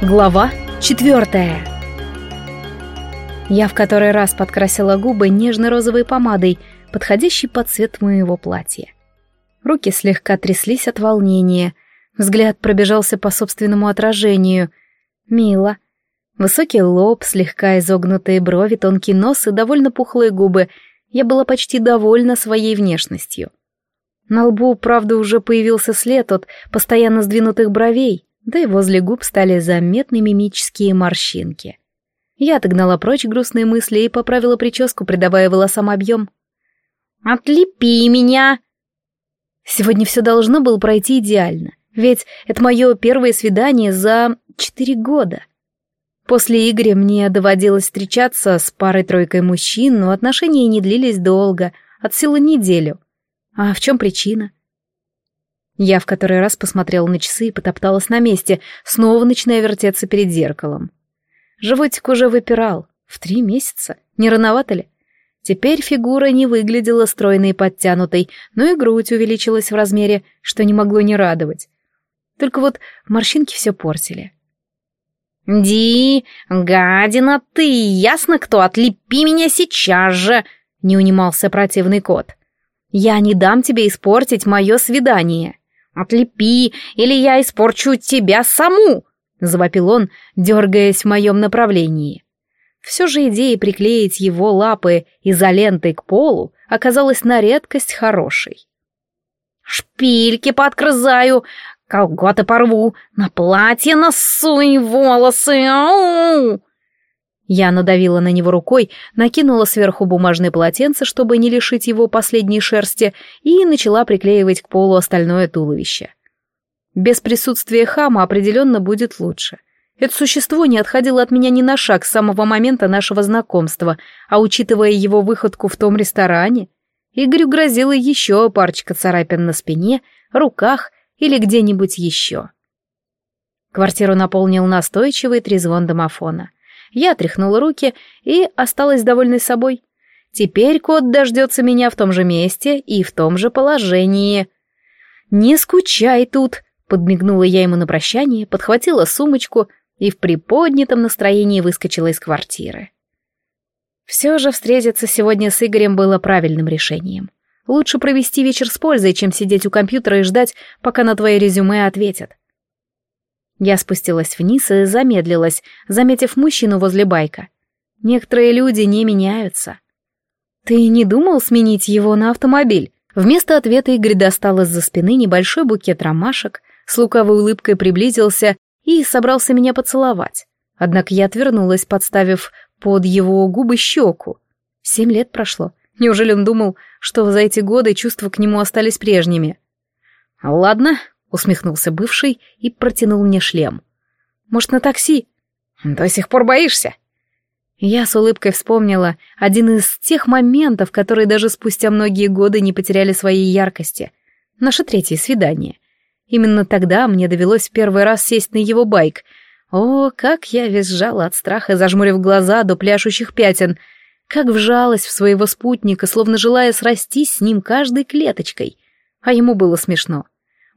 Глава четвертая. Я в который раз подкрасила губы нежно-розовой помадой, подходящей под цвет моего платья. Руки слегка тряслись от волнения, взгляд пробежался по собственному отражению. Мило. Высокий лоб, слегка изогнутые брови, тонкий нос и довольно пухлые губы. Я была почти довольна своей внешностью. На лбу, правда, уже появился след от постоянно сдвинутых бровей да и возле губ стали заметны мимические морщинки. Я отогнала прочь грустные мысли и поправила прическу, придавая волосам объем. «Отлепи меня!» Сегодня все должно было пройти идеально, ведь это мое первое свидание за четыре года. После Игоря мне доводилось встречаться с парой-тройкой мужчин, но отношения не длились долго, от силы неделю. А в чем причина? Я в который раз посмотрела на часы и потопталась на месте, снова начиная вертеться перед зеркалом. Животик уже выпирал. В три месяца. Не рановато ли? Теперь фигура не выглядела стройной и подтянутой, но и грудь увеличилась в размере, что не могло не радовать. Только вот морщинки все портили. «Ди, гадина ты, ясно кто, отлепи меня сейчас же!» — не унимался противный кот. «Я не дам тебе испортить мое свидание!» «Отлепи, или я испорчу тебя саму!» — завопил он, дергаясь в моем направлении. Все же идея приклеить его лапы изолентой к полу оказалась на редкость хорошей. «Шпильки подкрызаю, колготы порву, на платье насуй волосы, ау!» Я надавила на него рукой, накинула сверху бумажное полотенце, чтобы не лишить его последней шерсти, и начала приклеивать к полу остальное туловище. Без присутствия хама определенно будет лучше. Это существо не отходило от меня ни на шаг с самого момента нашего знакомства, а учитывая его выходку в том ресторане, Игорю грозила еще парочка царапин на спине, руках или где-нибудь еще. Квартиру наполнил настойчивый трезвон домофона — я отряхнула руки и осталась довольной собой. Теперь кот дождется меня в том же месте и в том же положении. «Не скучай тут», — подмигнула я ему на прощание, подхватила сумочку и в приподнятом настроении выскочила из квартиры. Все же встретиться сегодня с Игорем было правильным решением. Лучше провести вечер с пользой, чем сидеть у компьютера и ждать, пока на твои резюме ответят. Я спустилась вниз и замедлилась, заметив мужчину возле байка. Некоторые люди не меняются. «Ты не думал сменить его на автомобиль?» Вместо ответа Игорь достал из-за спины небольшой букет ромашек, с лукавой улыбкой приблизился и собрался меня поцеловать. Однако я отвернулась, подставив под его губы щеку. Семь лет прошло. Неужели он думал, что за эти годы чувства к нему остались прежними? «Ладно, усмехнулся бывший и протянул мне шлем. Может, на такси? До сих пор боишься? Я с улыбкой вспомнила один из тех моментов, которые даже спустя многие годы не потеряли своей яркости. Наше третье свидание. Именно тогда мне довелось в первый раз сесть на его байк. О, как я визжала от страха, зажмурив глаза до пляшущих пятен. Как вжалась в своего спутника, словно желая срастись с ним каждой клеточкой. А ему было смешно.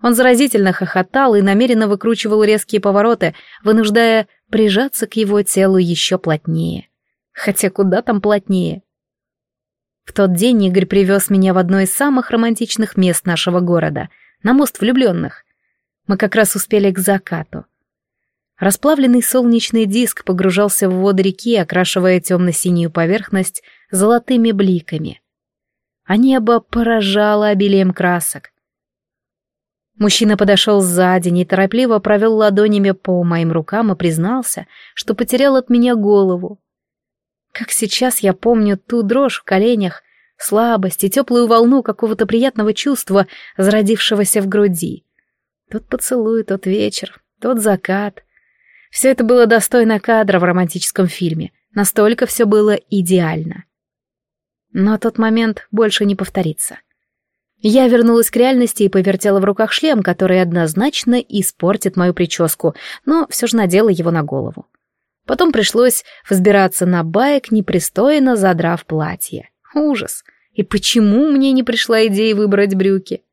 Он заразительно хохотал и намеренно выкручивал резкие повороты, вынуждая прижаться к его телу еще плотнее. Хотя куда там плотнее? В тот день Игорь привез меня в одно из самых романтичных мест нашего города, на мост влюбленных. Мы как раз успели к закату. Расплавленный солнечный диск погружался в воды реки, окрашивая темно-синюю поверхность золотыми бликами. А небо поражало обилием красок. Мужчина подошел сзади, неторопливо провел ладонями по моим рукам и признался, что потерял от меня голову. Как сейчас я помню ту дрожь в коленях, слабость и теплую волну какого-то приятного чувства, зародившегося в груди. Тот поцелуй, тот вечер, тот закат. Все это было достойно кадра в романтическом фильме. Настолько все было идеально. Но тот момент больше не повторится. — я вернулась к реальности и повертела в руках шлем, который однозначно испортит мою прическу, но все же надела его на голову. Потом пришлось взбираться на байк, непристойно задрав платье. Ужас! И почему мне не пришла идея выбрать брюки?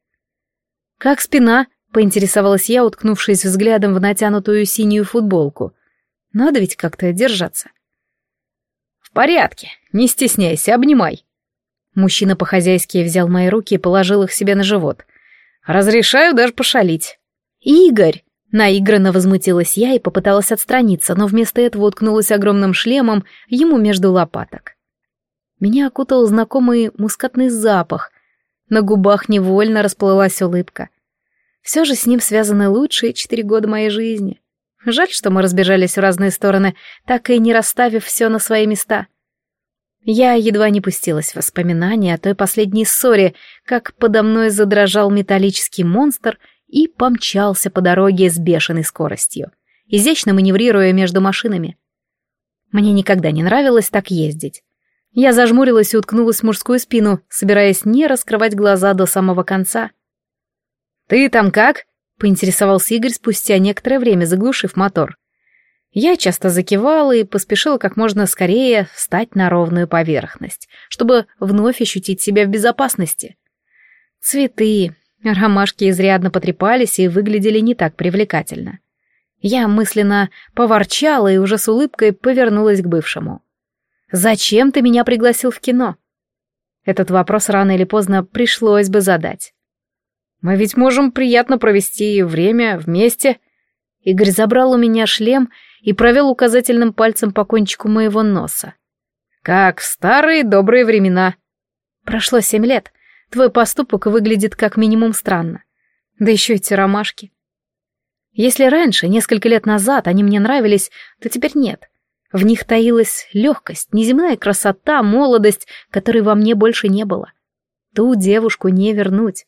«Как спина?» — поинтересовалась я, уткнувшись взглядом в натянутую синюю футболку. Надо ведь как-то держаться. «В порядке, не стесняйся, обнимай». Мужчина по-хозяйски взял мои руки и положил их себе на живот. «Разрешаю даже пошалить». «Игорь!» Наигранно возмутилась я и попыталась отстраниться, но вместо этого уткнулась огромным шлемом ему между лопаток. Меня окутал знакомый мускатный запах. На губах невольно расплылась улыбка. Все же с ним связаны лучшие четыре года моей жизни. Жаль, что мы разбежались в разные стороны, так и не расставив все на свои места. Я едва не пустилась в воспоминания о той последней ссоре, как подо мной задрожал металлический монстр и помчался по дороге с бешеной скоростью, изящно маневрируя между машинами. Мне никогда не нравилось так ездить. Я зажмурилась и уткнулась в мужскую спину, собираясь не раскрывать глаза до самого конца. «Ты там как?» — поинтересовался Игорь спустя некоторое время, заглушив мотор. Я часто закивала и поспешила как можно скорее встать на ровную поверхность, чтобы вновь ощутить себя в безопасности. Цветы, Ромашки изрядно потрепались и выглядели не так привлекательно. Я мысленно поворчала и уже с улыбкой повернулась к бывшему. «Зачем ты меня пригласил в кино?» Этот вопрос рано или поздно пришлось бы задать. «Мы ведь можем приятно провести время вместе». Игорь забрал у меня шлем и провел указательным пальцем по кончику моего носа. «Как в старые добрые времена». Прошло семь лет, Твой поступок выглядит как минимум странно. Да еще эти ромашки. Если раньше, несколько лет назад, они мне нравились, то теперь нет. В них таилась легкость, неземная красота, молодость, которой во мне больше не было. Ту девушку не вернуть.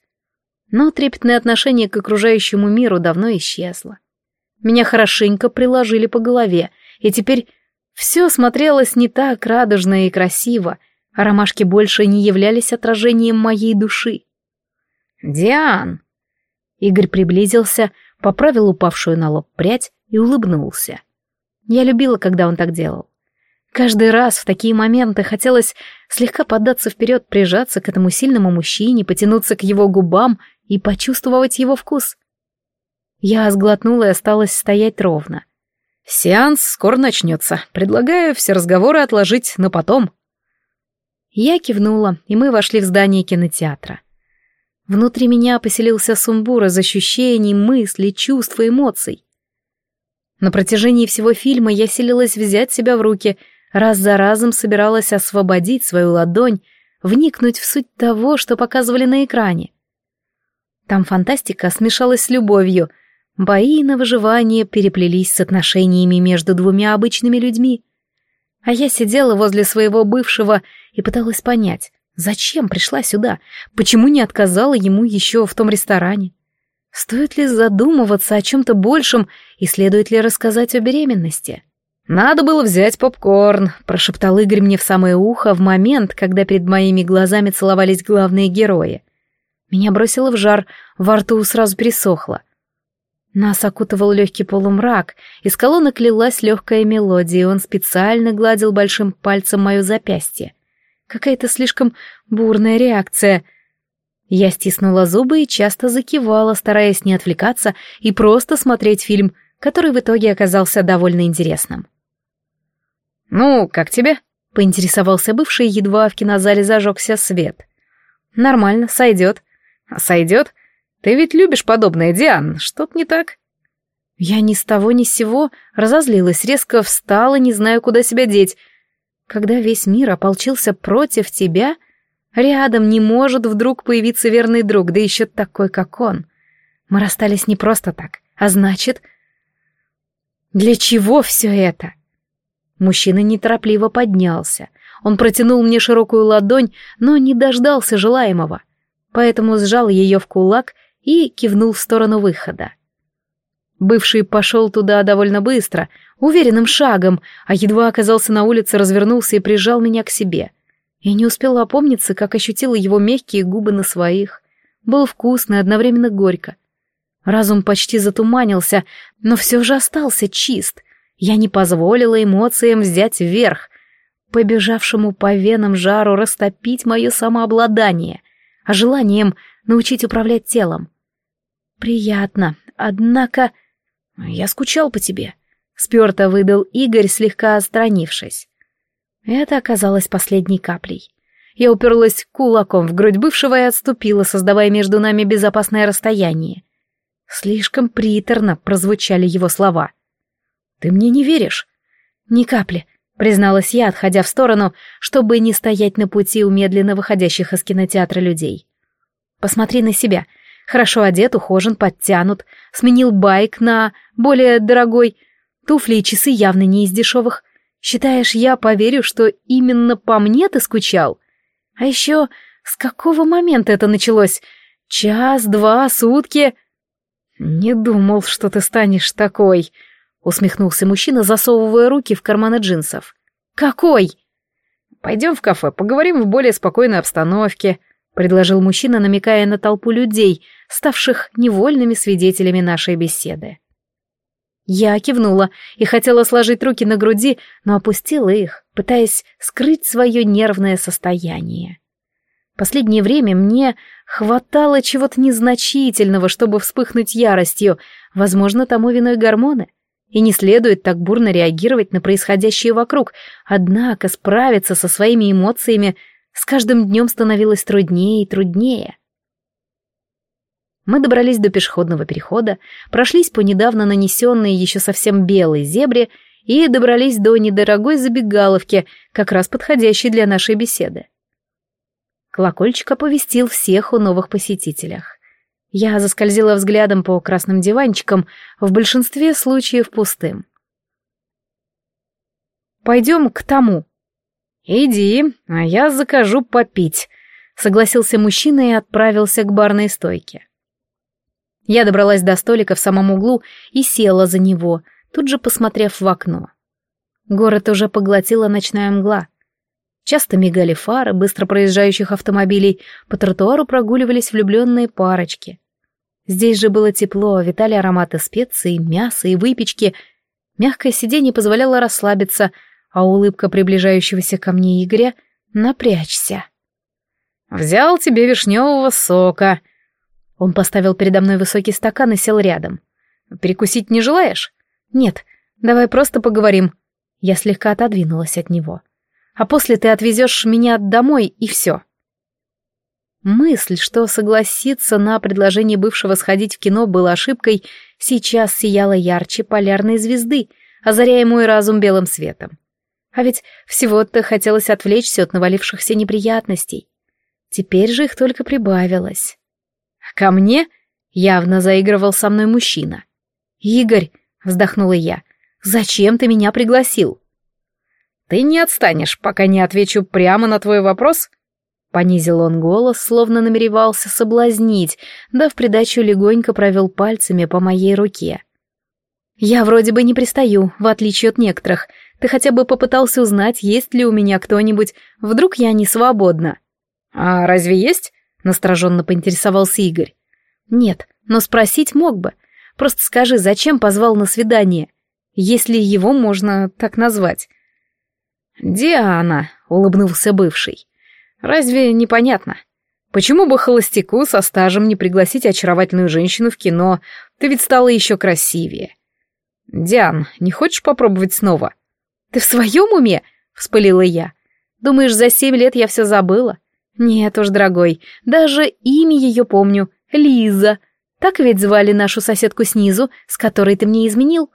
Но трепетное отношение к окружающему миру давно исчезло. Меня хорошенько приложили по голове, и теперь все смотрелось не так радужно и красиво, а ромашки больше не являлись отражением моей души. «Диан!» Игорь приблизился, поправил упавшую на лоб прядь и улыбнулся. Я любила, когда он так делал. Каждый раз в такие моменты хотелось слегка поддаться вперед, прижаться к этому сильному мужчине, потянуться к его губам и почувствовать его вкус. Я сглотнула и осталась стоять ровно. «Сеанс скоро начнется. Предлагаю все разговоры отложить на потом», я кивнула, и мы вошли в здание кинотеатра. Внутри меня поселился сумбур из ощущений, мыслей, чувств и эмоций. На протяжении всего фильма я селилась взять себя в руки, раз за разом собиралась освободить свою ладонь, вникнуть в суть того, что показывали на экране. Там фантастика смешалась с любовью, бои на выживание переплелись с отношениями между двумя обычными людьми. А я сидела возле своего бывшего и пыталась понять, зачем пришла сюда, почему не отказала ему еще в том ресторане. Стоит ли задумываться о чем-то большем и следует ли рассказать о беременности? «Надо было взять попкорн», — прошептал Игорь мне в самое ухо в момент, когда перед моими глазами целовались главные герои. Меня бросило в жар, во рту сразу пересохло. Нас окутывал легкий полумрак, из колонок лилась легкая мелодия, и он специально гладил большим пальцем мое запястье. Какая-то слишком бурная реакция. Я стиснула зубы и часто закивала, стараясь не отвлекаться и просто смотреть фильм, который в итоге оказался довольно интересным. «Ну, как тебе?» — поинтересовался бывший, едва в кинозале зажегся свет. «Нормально, сойдет». «Сойдет? Ты ведь любишь подобное, Диан, что-то не так?» Я ни с того ни с сего разозлилась, резко встала, не знаю, куда себя деть. Когда весь мир ополчился против тебя, рядом не может вдруг появиться верный друг, да еще такой, как он. Мы расстались не просто так, а значит... Для чего все это? Мужчина неторопливо поднялся. Он протянул мне широкую ладонь, но не дождался желаемого, поэтому сжал ее в кулак и кивнул в сторону выхода. Бывший пошел туда довольно быстро, уверенным шагом, а едва оказался на улице, развернулся и прижал меня к себе. Я не успела опомниться, как ощутила его мягкие губы на своих. Было вкусно и одновременно горько. Разум почти затуманился, но все же остался чист. Я не позволила эмоциям взять вверх, побежавшему по венам жару растопить мое самообладание, а желанием научить управлять телом. Приятно, однако... «Я скучал по тебе», — Сперто выдал Игорь, слегка отстранившись. Это оказалось последней каплей. Я уперлась кулаком в грудь бывшего и отступила, создавая между нами безопасное расстояние. Слишком приторно прозвучали его слова. «Ты мне не веришь?» «Ни капли», — призналась я, отходя в сторону, чтобы не стоять на пути у медленно выходящих из кинотеатра людей. «Посмотри на себя. Хорошо одет, ухожен, подтянут, сменил байк на более дорогой. Туфли и часы явно не из дешевых. Считаешь, я поверю, что именно по мне ты скучал? А еще с какого момента это началось? Час, два, сутки?» «Не думал, что ты станешь такой», — усмехнулся мужчина, засовывая руки в карманы джинсов. «Какой?» «Пойдем в кафе, поговорим в более спокойной обстановке», — предложил мужчина, намекая на толпу людей, ставших невольными свидетелями нашей беседы. Я кивнула и хотела сложить руки на груди, но опустила их, пытаясь скрыть свое нервное состояние. Последнее время мне хватало чего-то незначительного, чтобы вспыхнуть яростью, возможно, тому виной гормоны. И не следует так бурно реагировать на происходящее вокруг, однако справиться со своими эмоциями с каждым днем становилось труднее и труднее. Мы добрались до пешеходного перехода, прошлись по недавно нанесенной еще совсем белой зебре и добрались до недорогой забегаловки, как раз подходящей для нашей беседы. Колокольчик оповестил всех о новых посетителях. Я заскользила взглядом по красным диванчикам, в большинстве случаев пустым. «Пойдем к тому». «Иди, а я закажу попить», — согласился мужчина и отправился к барной стойке. Я добралась до столика в самом углу и села за него, тут же посмотрев в окно. Город уже поглотила ночная мгла. Часто мигали фары быстро проезжающих автомобилей, по тротуару прогуливались влюбленные парочки. Здесь же было тепло, витали ароматы специй, мяса и выпечки. Мягкое сиденье позволяло расслабиться, а улыбка приближающегося ко мне Игоря — напрячься. «Взял тебе вишневого сока». Он поставил передо мной высокий стакан и сел рядом. «Перекусить не желаешь?» «Нет, давай просто поговорим». Я слегка отодвинулась от него а после ты отвезешь меня домой, и все. Мысль, что согласиться на предложение бывшего сходить в кино была ошибкой, сейчас сияла ярче полярной звезды, озаряя мой разум белым светом. А ведь всего-то хотелось отвлечься от навалившихся неприятностей. Теперь же их только прибавилось. Ко мне явно заигрывал со мной мужчина. «Игорь», — вздохнула я, — «зачем ты меня пригласил?» «Ты не отстанешь, пока не отвечу прямо на твой вопрос?» Понизил он голос, словно намеревался соблазнить, да в придачу легонько провел пальцами по моей руке. «Я вроде бы не пристаю, в отличие от некоторых. Ты хотя бы попытался узнать, есть ли у меня кто-нибудь. Вдруг я не свободна?» «А разве есть?» — настороженно поинтересовался Игорь. «Нет, но спросить мог бы. Просто скажи, зачем позвал на свидание, если его можно так назвать?» «Диана», — улыбнулся бывший. «Разве непонятно? Почему бы холостяку со стажем не пригласить очаровательную женщину в кино? Ты ведь стала еще красивее». «Диан, не хочешь попробовать снова?» «Ты в своем уме?» — вспылила я. «Думаешь, за семь лет я все забыла?» «Нет уж, дорогой, даже имя ее помню. Лиза. Так ведь звали нашу соседку снизу, с которой ты мне изменил?»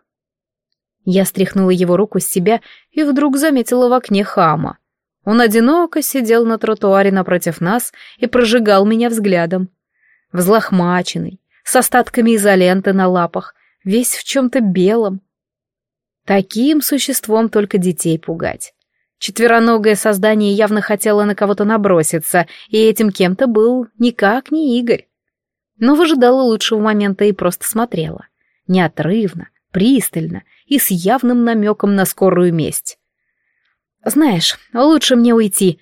Я стряхнула его руку с себя и вдруг заметила в окне хама. Он одиноко сидел на тротуаре напротив нас и прожигал меня взглядом. Взлохмаченный, с остатками изоленты на лапах, весь в чем-то белом. Таким существом только детей пугать. Четвероногое создание явно хотело на кого-то наброситься, и этим кем-то был никак не Игорь. Но выжидала лучшего момента и просто смотрела. Неотрывно, пристально и с явным намеком на скорую месть. «Знаешь, лучше мне уйти».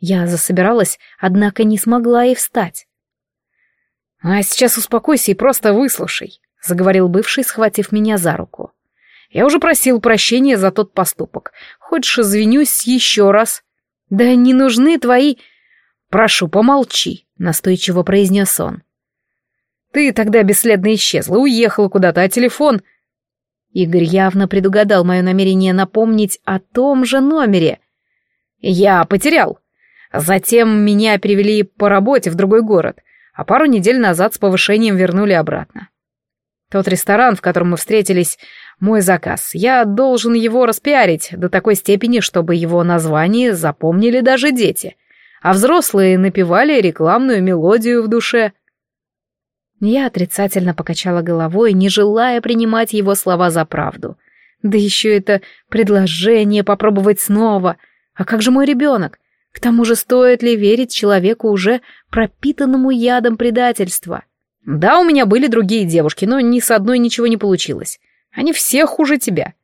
Я засобиралась, однако не смогла и встать. «А сейчас успокойся и просто выслушай», — заговорил бывший, схватив меня за руку. «Я уже просил прощения за тот поступок. Хочешь, извинюсь еще раз?» «Да не нужны твои...» «Прошу, помолчи», — настойчиво произнес он. «Ты тогда бесследно исчезла, уехала куда-то, а телефон...» Игорь явно предугадал мое намерение напомнить о том же номере. «Я потерял. Затем меня перевели по работе в другой город, а пару недель назад с повышением вернули обратно. Тот ресторан, в котором мы встретились, мой заказ. Я должен его распиарить до такой степени, чтобы его название запомнили даже дети, а взрослые напевали рекламную мелодию в душе». Я отрицательно покачала головой, не желая принимать его слова за правду. Да еще это предложение попробовать снова. А как же мой ребенок? К тому же стоит ли верить человеку уже пропитанному ядом предательства? Да, у меня были другие девушки, но ни с одной ничего не получилось. Они все хуже тебя.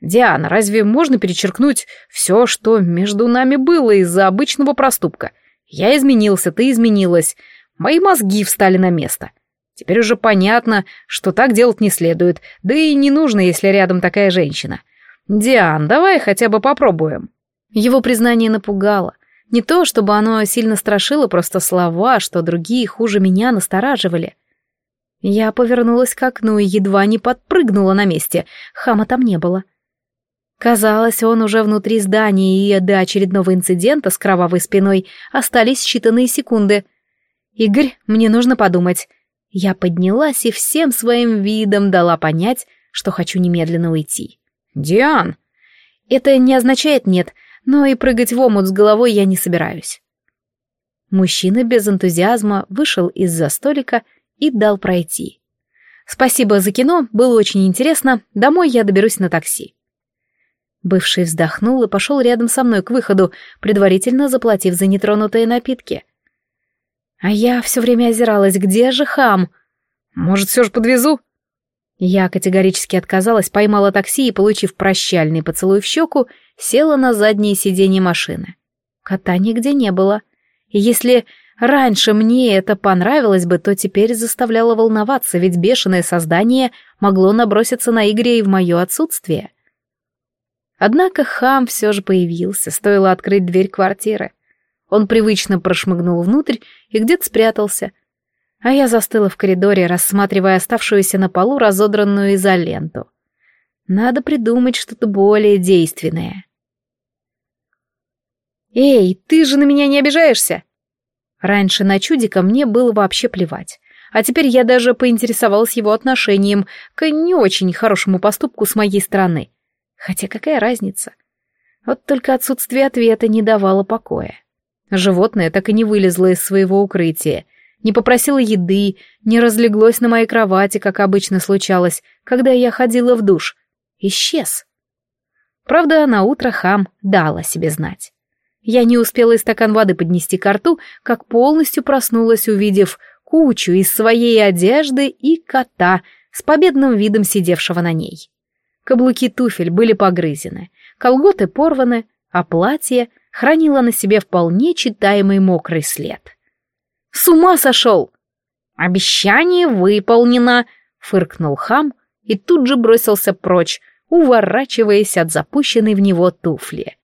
Диана, разве можно перечеркнуть все, что между нами было из-за обычного проступка? Я изменился, ты изменилась. Мои мозги встали на место. — Теперь уже понятно, что так делать не следует, да и не нужно, если рядом такая женщина. Диан, давай хотя бы попробуем. Его признание напугало. Не то, чтобы оно сильно страшило, просто слова, что другие хуже меня настораживали. Я повернулась к окну и едва не подпрыгнула на месте. Хама там не было. Казалось, он уже внутри здания, и до очередного инцидента с кровавой спиной остались считанные секунды. «Игорь, мне нужно подумать. Я поднялась и всем своим видом дала понять, что хочу немедленно уйти. «Диан!» «Это не означает нет, но и прыгать в омут с головой я не собираюсь». Мужчина без энтузиазма вышел из-за столика и дал пройти. «Спасибо за кино, было очень интересно, домой я доберусь на такси». Бывший вздохнул и пошел рядом со мной к выходу, предварительно заплатив за нетронутые напитки — а я все время озиралась, где же хам? Может, все же подвезу? Я категорически отказалась, поймала такси и, получив прощальный поцелуй в щеку, села на заднее сиденье машины. Кота нигде не было. Если раньше мне это понравилось бы, то теперь заставляло волноваться, ведь бешеное создание могло наброситься на Игоря и в мое отсутствие. Однако хам все же появился, стоило открыть дверь квартиры. Он привычно прошмыгнул внутрь и где-то спрятался. А я застыла в коридоре, рассматривая оставшуюся на полу разодранную изоленту. Надо придумать что-то более действенное. «Эй, ты же на меня не обижаешься?» Раньше на чудика мне было вообще плевать. А теперь я даже поинтересовалась его отношением к не очень хорошему поступку с моей стороны. Хотя какая разница? Вот только отсутствие ответа не давало покоя. Животное так и не вылезло из своего укрытия, не попросило еды, не разлеглось на моей кровати, как обычно случалось, когда я ходила в душ. Исчез. Правда, на утро хам дал о себе знать. Я не успела и стакан воды поднести к рту, как полностью проснулась, увидев кучу из своей одежды и кота с победным видом сидевшего на ней. Каблуки туфель были погрызены, колготы порваны, а платье — хранила на себе вполне читаемый мокрый след. «С ума сошел!» «Обещание выполнено!» — фыркнул хам и тут же бросился прочь, уворачиваясь от запущенной в него туфли.